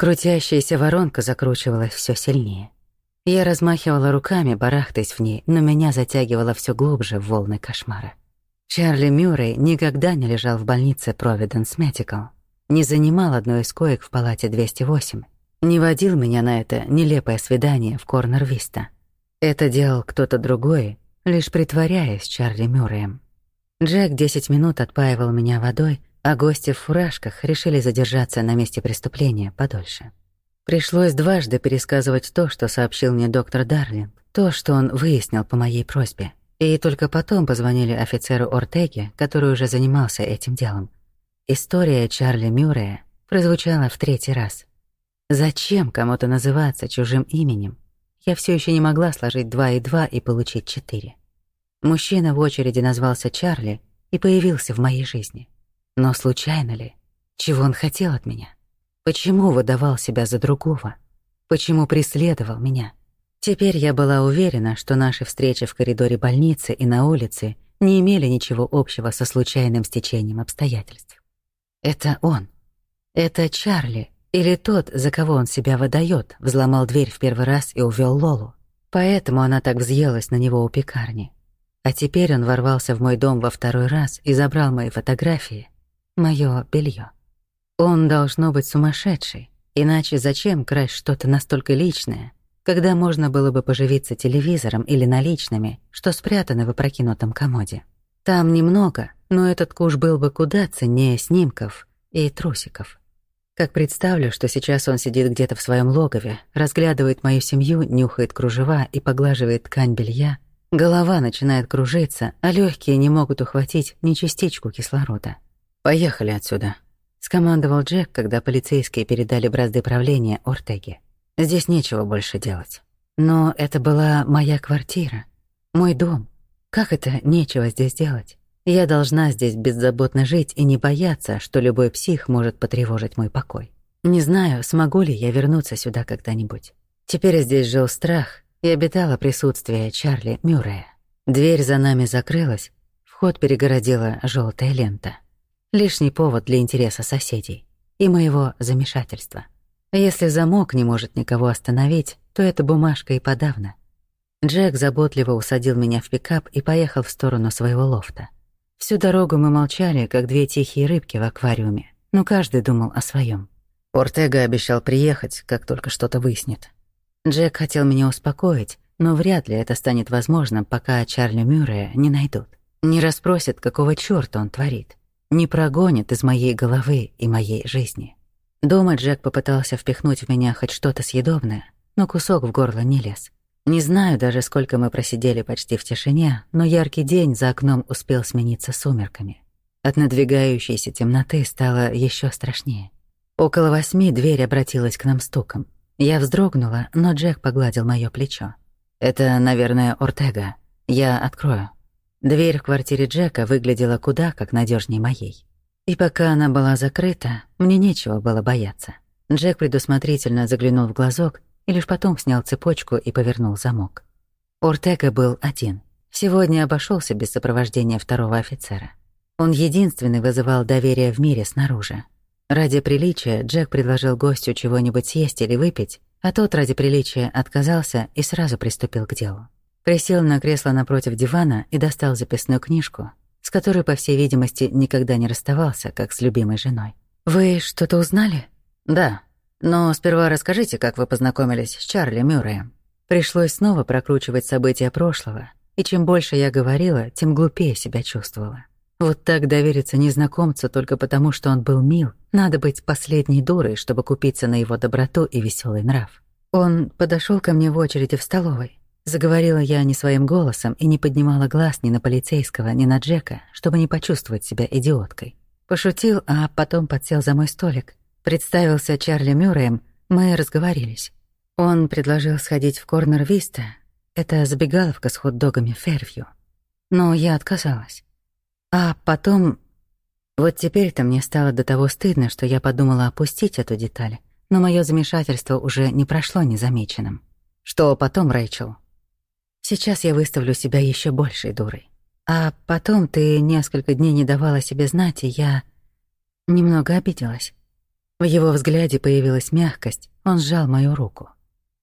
Крутящаяся воронка закручивалась все сильнее. Я размахивала руками, барахтаясь в ней, но меня затягивало все глубже в волны кошмара. Чарли Мюррей никогда не лежал в больнице Providence Medical, не занимал одной из коек в палате 208, не водил меня на это нелепое свидание в Корнер-Виста. Это делал кто-то другой, лишь притворяясь Чарли Мюрреем. Джек 10 минут отпаивал меня водой, а гости в фуражках решили задержаться на месте преступления подольше. Пришлось дважды пересказывать то, что сообщил мне доктор Дарлинг, то, что он выяснил по моей просьбе. И только потом позвонили офицеру Ортеге, который уже занимался этим делом. История Чарли Мюррея прозвучала в третий раз. Зачем кому-то называться чужим именем? Я все еще не могла сложить два и два и получить четыре. Мужчина в очереди назвался Чарли и появился в моей жизни. Но случайно ли? Чего он хотел от меня? Почему выдавал себя за другого? Почему преследовал меня? Теперь я была уверена, что наши встречи в коридоре больницы и на улице не имели ничего общего со случайным стечением обстоятельств. Это он. Это Чарли, или тот, за кого он себя выдает, взломал дверь в первый раз и увел Лолу. Поэтому она так взъелась на него у пекарни. А теперь он ворвался в мой дом во второй раз и забрал мои фотографии, мое белье. Он должно быть сумасшедший, иначе зачем красть что-то настолько личное, когда можно было бы поживиться телевизором или наличными, что спрятаны в опрокинутом комоде. Там немного, но этот куш был бы куда ценнее снимков и трусиков. Как представлю, что сейчас он сидит где-то в своем логове, разглядывает мою семью, нюхает кружева и поглаживает ткань белья, голова начинает кружиться, а легкие не могут ухватить ни частичку кислорода. «Поехали отсюда», — скомандовал Джек, когда полицейские передали бразды правления Ортеге. «Здесь нечего больше делать». Но это была моя квартира, мой дом. Как это нечего здесь делать? Я должна здесь беззаботно жить и не бояться, что любой псих может потревожить мой покой. Не знаю, смогу ли я вернуться сюда когда-нибудь. Теперь здесь жил страх и обитало присутствие Чарли Мюррея. Дверь за нами закрылась, вход перегородила желтая лента. Лишний повод для интереса соседей и моего замешательства. Если замок не может никого остановить, то эта бумажка и подавно. Джек заботливо усадил меня в пикап и поехал в сторону своего лофта. Всю дорогу мы молчали, как две тихие рыбки в аквариуме, но каждый думал о своем. Ортега обещал приехать, как только что-то выяснит. Джек хотел меня успокоить, но вряд ли это станет возможным, пока Чарли Мюррея не найдут. Не расспросят, какого чёрта он творит не прогонит из моей головы и моей жизни. Дома Джек попытался впихнуть в меня хоть что-то съедобное, но кусок в горло не лез. Не знаю даже, сколько мы просидели почти в тишине, но яркий день за окном успел смениться сумерками. От надвигающейся темноты стало еще страшнее. Около восьми дверь обратилась к нам стуком. Я вздрогнула, но Джек погладил моё плечо. «Это, наверное, Ортега. Я открою». Дверь в квартире Джека выглядела куда как надежнее моей. И пока она была закрыта, мне нечего было бояться. Джек предусмотрительно заглянул в глазок и лишь потом снял цепочку и повернул замок. Ортега был один. Сегодня обошелся без сопровождения второго офицера. Он единственный вызывал доверие в мире снаружи. Ради приличия Джек предложил гостю чего-нибудь съесть или выпить, а тот ради приличия отказался и сразу приступил к делу. Присел на кресло напротив дивана и достал записную книжку, с которой, по всей видимости, никогда не расставался, как с любимой женой. «Вы что-то узнали?» «Да. Но сперва расскажите, как вы познакомились с Чарли Мюрреем». Пришлось снова прокручивать события прошлого, и чем больше я говорила, тем глупее себя чувствовала. Вот так довериться незнакомцу только потому, что он был мил, надо быть последней дурой, чтобы купиться на его доброту и веселый нрав. Он подошел ко мне в очереди в столовой, Заговорила я не своим голосом и не поднимала глаз ни на полицейского, ни на Джека, чтобы не почувствовать себя идиоткой. Пошутил, а потом подсел за мой столик. Представился Чарли Мюрреем, мы разговорились. Он предложил сходить в Корнер Виста, это забегаловка с хот-догами Фервью. Но я отказалась. А потом... Вот теперь-то мне стало до того стыдно, что я подумала опустить эту деталь, но мое замешательство уже не прошло незамеченным. Что потом, Рэйчел? Сейчас я выставлю себя еще большей дурой. А потом ты несколько дней не давала себе знать, и я немного обиделась. В его взгляде появилась мягкость, он сжал мою руку.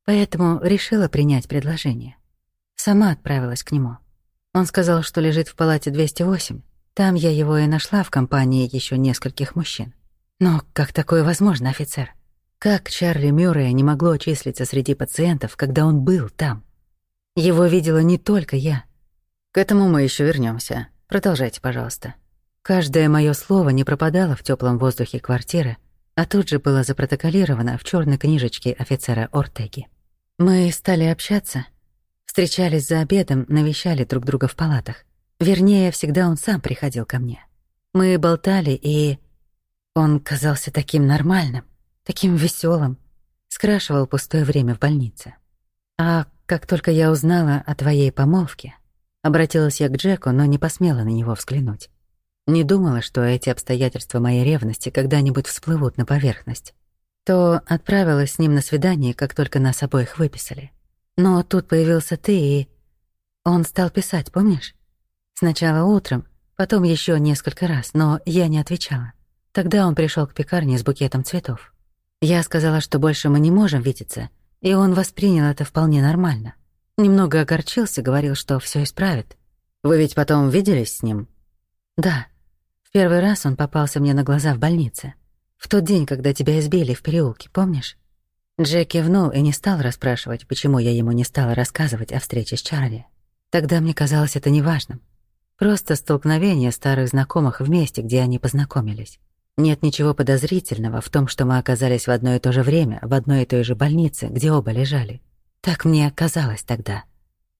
Поэтому решила принять предложение. Сама отправилась к нему. Он сказал, что лежит в палате 208. Там я его и нашла в компании еще нескольких мужчин. Но как такое возможно, офицер? Как Чарли Мюррея не могло числиться среди пациентов, когда он был там? Его видела не только я. К этому мы еще вернемся. Продолжайте, пожалуйста. Каждое мое слово не пропадало в теплом воздухе квартиры, а тут же было запротоколировано в черной книжечке офицера Ортеги. Мы стали общаться, встречались за обедом, навещали друг друга в палатах. Вернее, всегда он сам приходил ко мне. Мы болтали, и он казался таким нормальным, таким веселым, скрашивал пустое время в больнице. А как только я узнала о твоей помолвке, обратилась я к Джеку, но не посмела на него взглянуть. Не думала, что эти обстоятельства моей ревности когда-нибудь всплывут на поверхность. То отправилась с ним на свидание, как только нас обоих выписали. Но тут появился ты, и... Он стал писать, помнишь? Сначала утром, потом еще несколько раз, но я не отвечала. Тогда он пришел к пекарне с букетом цветов. Я сказала, что больше мы не можем видеться, и он воспринял это вполне нормально. Немного огорчился, говорил, что все исправит. Вы ведь потом виделись с ним? Да. В первый раз он попался мне на глаза в больнице. В тот день, когда тебя избили в переулке, помнишь? Джек кивнул и не стал расспрашивать, почему я ему не стала рассказывать о встрече с Чарли. Тогда мне казалось это неважным. Просто столкновение старых знакомых в месте, где они познакомились. Нет ничего подозрительного в том, что мы оказались в одно и то же время в одной и той же больнице, где оба лежали. Так мне казалось тогда.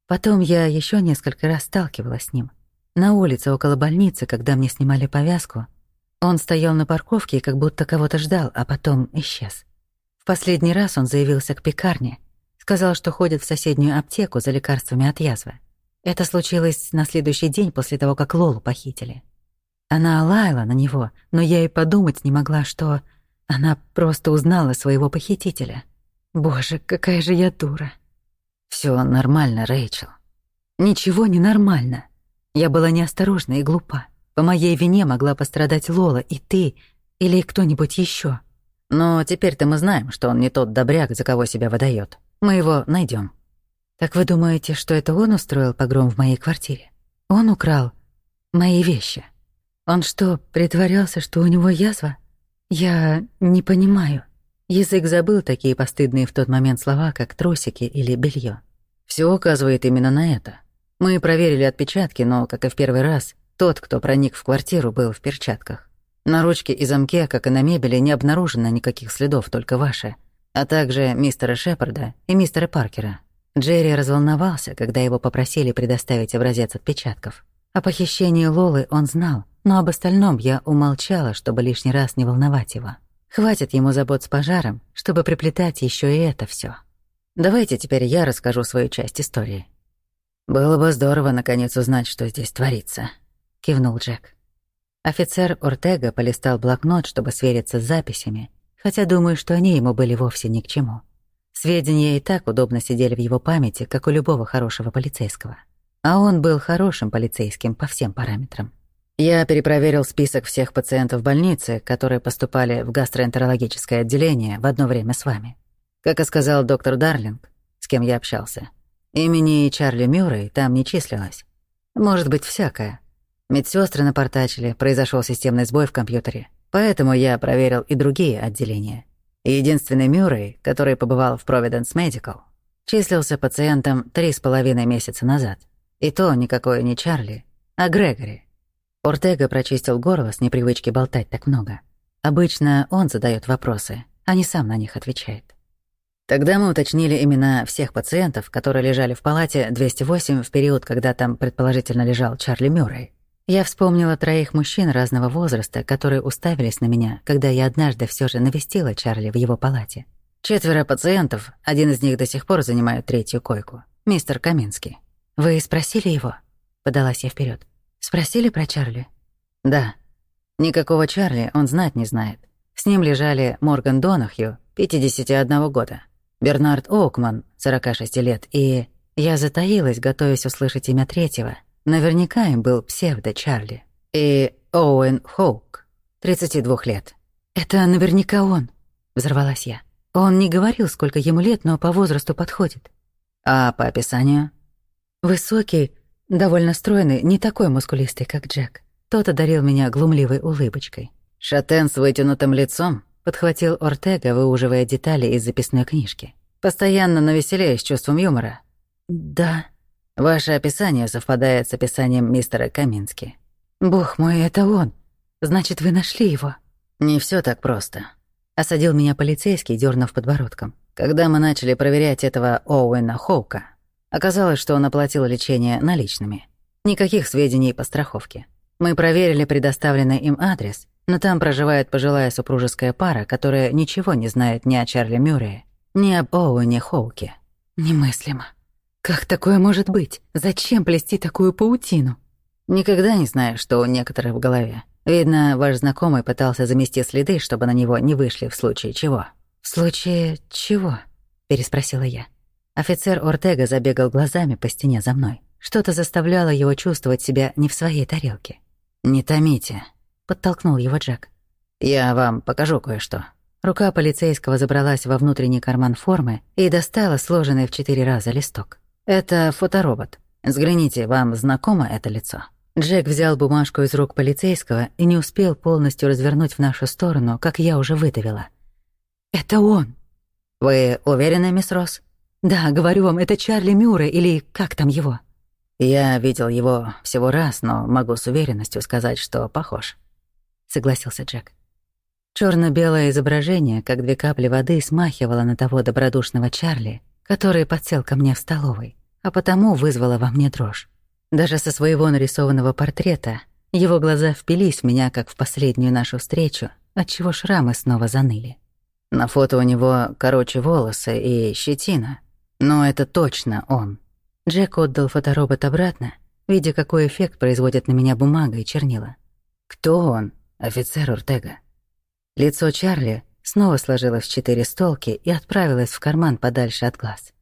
Потом я еще несколько раз сталкивалась с ним. На улице около больницы, когда мне снимали повязку, он стоял на парковке и как будто кого-то ждал, а потом исчез. В последний раз он заявился к пекарне, сказал, что ходит в соседнюю аптеку за лекарствами от язвы. Это случилось на следующий день после того, как Лолу похитили. Она лаяла на него, но я и подумать не могла, что она просто узнала своего похитителя. Боже, какая же я дура. Все нормально, Рэйчел. Ничего не нормально. Я была неосторожна и глупа. По моей вине могла пострадать Лола и ты, или кто-нибудь еще. Но теперь-то мы знаем, что он не тот добряк, за кого себя выдает. Мы его найдем. Так вы думаете, что это он устроил погром в моей квартире? Он украл мои вещи. Он что, притворялся, что у него язва? Я не понимаю. Язык забыл такие постыдные в тот момент слова, как трусики или белье. Все указывает именно на это. Мы проверили отпечатки, но, как и в первый раз, тот, кто проник в квартиру, был в перчатках. На ручке и замке, как и на мебели, не обнаружено никаких следов, только ваши, а также мистера Шепарда и мистера Паркера, Джерри разволновался, когда его попросили предоставить образец отпечатков. О похищении Лолы он знал, но об остальном я умолчала, чтобы лишний раз не волновать его. Хватит ему забот с пожаром, чтобы приплетать еще и это все. Давайте теперь я расскажу свою часть истории. «Было бы здорово, наконец, узнать, что здесь творится», — кивнул Джек. Офицер Ортега полистал блокнот, чтобы свериться с записями, хотя думаю, что они ему были вовсе ни к чему. Сведения и так удобно сидели в его памяти, как у любого хорошего полицейского. А он был хорошим полицейским по всем параметрам. Я перепроверил список всех пациентов больницы, которые поступали в гастроэнтерологическое отделение в одно время с вами. Как и сказал доктор Дарлинг, с кем я общался, имени Чарли Мюррей там не числилось. Может быть, всякое. Медсестры напортачили, произошел системный сбой в компьютере. Поэтому я проверил и другие отделения. Единственный Мюррей, который побывал в Providence Medical, числился пациентом три с половиной месяца назад. И то никакой не Чарли, а Грегори. Ортега прочистил горло с непривычки болтать так много. Обычно он задает вопросы, а не сам на них отвечает. Тогда мы уточнили имена всех пациентов, которые лежали в палате 208 в период, когда там предположительно лежал Чарли Мюррей. Я вспомнила троих мужчин разного возраста, которые уставились на меня, когда я однажды все же навестила Чарли в его палате. Четверо пациентов, один из них до сих пор занимает третью койку. Мистер Каминский. «Вы спросили его?» — подалась я вперед. «Спросили про Чарли?» «Да. Никакого Чарли он знать не знает. С ним лежали Морган Донахью, 51 года, Бернард Оукман, 46 лет, и... Я затаилась, готовясь услышать имя третьего — Наверняка им был псевдо-Чарли. И Оуэн Хоук, 32 лет. Это наверняка он. взорвалась я. Он не говорил, сколько ему лет, но по возрасту подходит. А по описанию? Высокий, довольно стройный, не такой мускулистый, как Джек. Тот одарил меня глумливой улыбочкой. «Шатен с вытянутым лицом?» — подхватил Ортега, выуживая детали из записной книжки. «Постоянно навеселее с чувством юмора». «Да». «Ваше описание совпадает с описанием мистера Камински». «Бог мой, это он. Значит, вы нашли его?» «Не все так просто». Осадил меня полицейский, дернув подбородком. Когда мы начали проверять этого Оуэна Хоука, оказалось, что он оплатил лечение наличными. Никаких сведений по страховке. Мы проверили предоставленный им адрес, но там проживает пожилая супружеская пара, которая ничего не знает ни о Чарли Мюррее, ни об Оуэне Хоуке. Немыслимо. Как такое может быть? Зачем плести такую паутину? Никогда не знаешь, что у некоторых в голове. Видно, ваш знакомый пытался замести следы, чтобы на него не вышли в случае чего. «В случае чего?» — переспросила я. Офицер Ортега забегал глазами по стене за мной. Что-то заставляло его чувствовать себя не в своей тарелке. «Не томите», — подтолкнул его Джек. «Я вам покажу кое-что». Рука полицейского забралась во внутренний карман формы и достала сложенный в четыре раза листок. «Это фоторобот. Взгляните, вам знакомо это лицо?» Джек взял бумажку из рук полицейского и не успел полностью развернуть в нашу сторону, как я уже выдавила. «Это он». «Вы уверены, мисс Росс?» «Да, говорю вам, это Чарли Мюррей или как там его?» «Я видел его всего раз, но могу с уверенностью сказать, что похож», — согласился Джек. черно белое изображение, как две капли воды, смахивало на того добродушного Чарли, который подсел ко мне в столовой, а потому вызвало во мне дрожь. Даже со своего нарисованного портрета его глаза впились в меня, как в последнюю нашу встречу, отчего шрамы снова заныли. На фото у него короче волосы и щетина. Но это точно он. Джек отдал фоторобот обратно, видя, какой эффект производят на меня бумага и чернила. Кто он? Офицер Уртега. Лицо Чарли снова сложилось в четыре столки и отправилось в карман подальше от глаз.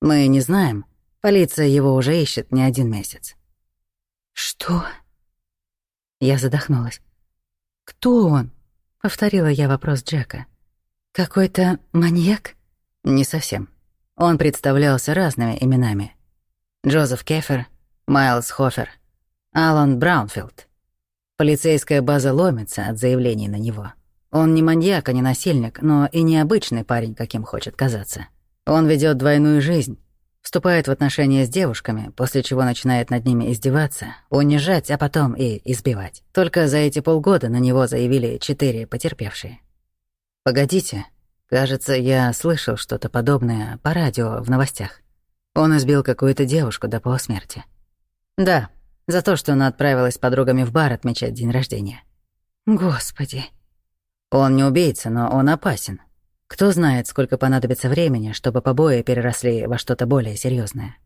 Мы не знаем. Полиция его уже ищет не один месяц. Что? Я задохнулась. Кто он? Повторила я вопрос Джека. Какой-то маньяк? Не совсем. Он представлялся разными именами. Джозеф Кефер, Майлз Хофер, Алан Браунфилд. Полицейская база ломится от заявлений на него. Он не маньяк, а не насильник, но и не обычный парень, каким хочет казаться. Он ведет двойную жизнь, вступает в отношения с девушками, после чего начинает над ними издеваться, унижать, а потом и избивать. Только за эти полгода на него заявили четыре потерпевшие. Погодите, кажется, я слышал что-то подобное по радио в новостях. Он избил какую-то девушку до полусмерти. Да, за то, что она отправилась с подругами в бар отмечать день рождения. Господи. Он не убийца, но он опасен. Кто знает, сколько понадобится времени, чтобы побои переросли во что-то более серьезное.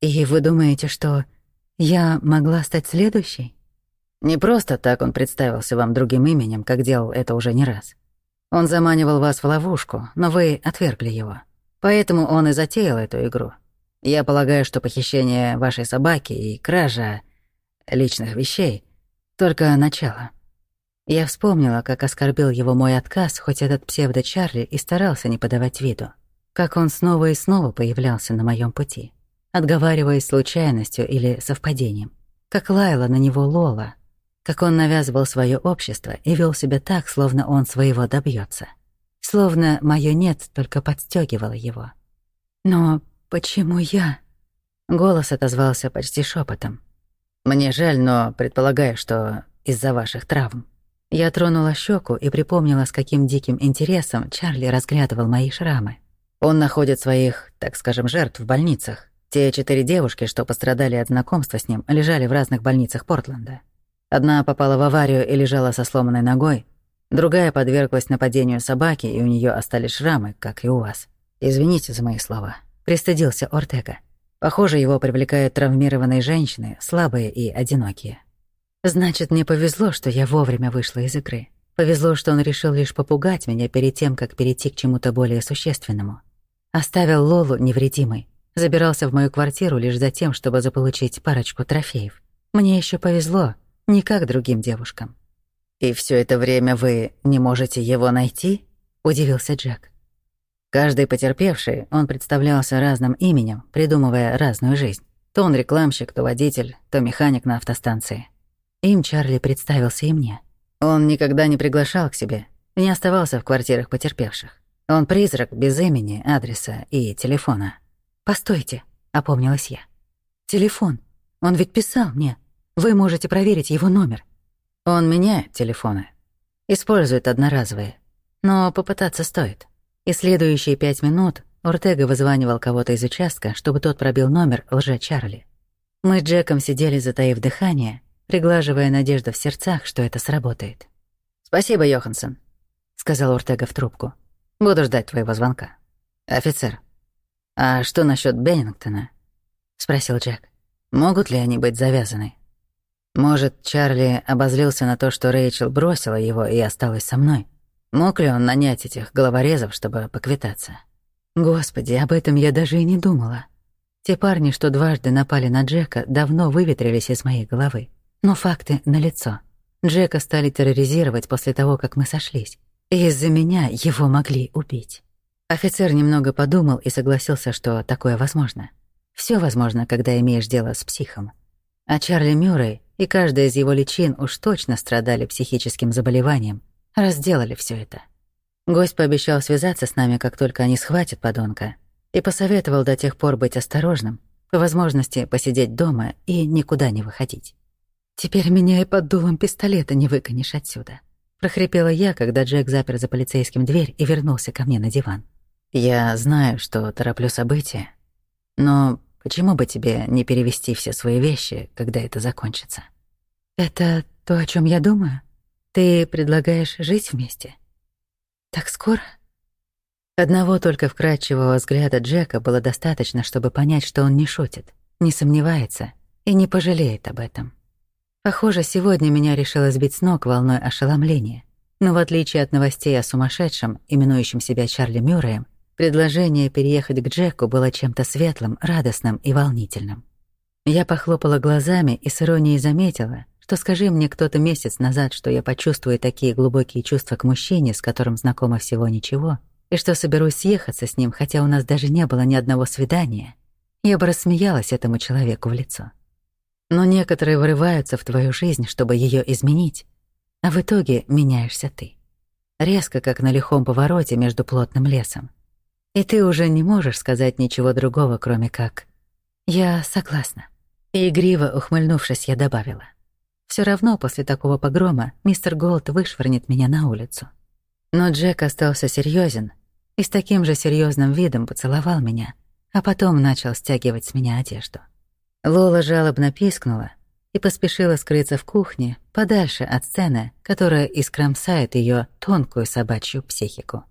И вы думаете, что я могла стать следующей? Не просто так он представился вам другим именем, как делал это уже не раз. Он заманивал вас в ловушку, но вы отвергли его. Поэтому он и затеял эту игру. Я полагаю, что похищение вашей собаки и кража личных вещей — только начало. Я вспомнила, как оскорбил его мой отказ, хоть этот псевдо-Чарли и старался не подавать виду. Как он снова и снова появлялся на моем пути, отговариваясь случайностью или совпадением. Как лаяла на него Лола — как он навязывал свое общество и вел себя так, словно он своего добьется, Словно мое «нет» только подстегивало его. «Но почему я?» Голос отозвался почти шепотом. «Мне жаль, но предполагаю, что из-за ваших травм». Я тронула щеку и припомнила, с каким диким интересом Чарли разглядывал мои шрамы. Он находит своих, так скажем, жертв в больницах. Те четыре девушки, что пострадали от знакомства с ним, лежали в разных больницах Портленда. Одна попала в аварию и лежала со сломанной ногой, другая подверглась нападению собаки, и у нее остались шрамы, как и у вас. Извините за мои слова. Пристыдился Ортега. Похоже, его привлекают травмированные женщины, слабые и одинокие. Значит, мне повезло, что я вовремя вышла из игры. Повезло, что он решил лишь попугать меня перед тем, как перейти к чему-то более существенному. Оставил Лолу невредимой. Забирался в мою квартиру лишь за тем, чтобы заполучить парочку трофеев. Мне еще повезло, не как другим девушкам. И все это время вы не можете его найти? — удивился Джек. Каждый потерпевший, он представлялся разным именем, придумывая разную жизнь. То он рекламщик, то водитель, то механик на автостанции. Им Чарли представился и мне. Он никогда не приглашал к себе, не оставался в квартирах потерпевших. Он призрак без имени, адреса и телефона. «Постойте», — опомнилась я. «Телефон. Он ведь писал мне. Вы можете проверить его номер». Он меняет телефоны. Использует одноразовые. Но попытаться стоит. И следующие пять минут Ортега вызванивал кого-то из участка, чтобы тот пробил номер лже-Чарли. Мы с Джеком сидели, затаив дыхание, приглаживая надежду в сердцах, что это сработает. «Спасибо, Йоханссон», — сказал Ортега в трубку. «Буду ждать твоего звонка». «Офицер, а что насчет Беннингтона?» — спросил Джек. «Могут ли они быть завязаны?» Может, Чарли обозлился на то, что Рэйчел бросила его и осталась со мной? Мог ли он нанять этих головорезов, чтобы поквитаться? Господи, об этом я даже и не думала. Те парни, что дважды напали на Джека, давно выветрились из моей головы. Но факты налицо. Джека стали терроризировать после того, как мы сошлись. И из-за меня его могли убить. Офицер немного подумал и согласился, что такое возможно. Все возможно, когда имеешь дело с психом. А Чарли Мюррей и каждая из его личин уж точно страдали психическим заболеванием, разделали все это. Гость пообещал связаться с нами, как только они схватят подонка, и посоветовал до тех пор быть осторожным, по возможности посидеть дома и никуда не выходить. «Теперь меня и под дулом пистолета не выконешь отсюда», — прохрипела я, когда Джек запер за полицейским дверь и вернулся ко мне на диван. «Я знаю, что тороплю события, но почему бы тебе не перевести все свои вещи, когда это закончится?» «Это то, о чем я думаю? Ты предлагаешь жить вместе? Так скоро?» Одного только вкрадчивого взгляда Джека было достаточно, чтобы понять, что он не шутит, не сомневается и не пожалеет об этом. Похоже, сегодня меня решило сбить с ног волной ошеломления. Но в отличие от новостей о сумасшедшем, именующем себя Чарли Мюрреем, предложение переехать к Джеку было чем-то светлым, радостным и волнительным. Я похлопала глазами и с иронией заметила, что скажи мне кто-то месяц назад, что я почувствую такие глубокие чувства к мужчине, с которым знакома всего ничего, и что соберусь съехаться с ним, хотя у нас даже не было ни одного свидания, я бы рассмеялась этому человеку в лицо. Но некоторые врываются в твою жизнь, чтобы ее изменить, а в итоге меняешься ты. Резко, как на лихом повороте между плотным лесом. И ты уже не можешь сказать ничего другого, кроме как «Я согласна». И игриво ухмыльнувшись, я добавила. Все равно после такого погрома мистер Голд вышвырнет меня на улицу. Но Джек остался серьезен и с таким же серьезным видом поцеловал меня, а потом начал стягивать с меня одежду. Лола жалобно пискнула и поспешила скрыться в кухне, подальше от сцены, которая искромсает ее тонкую собачью психику.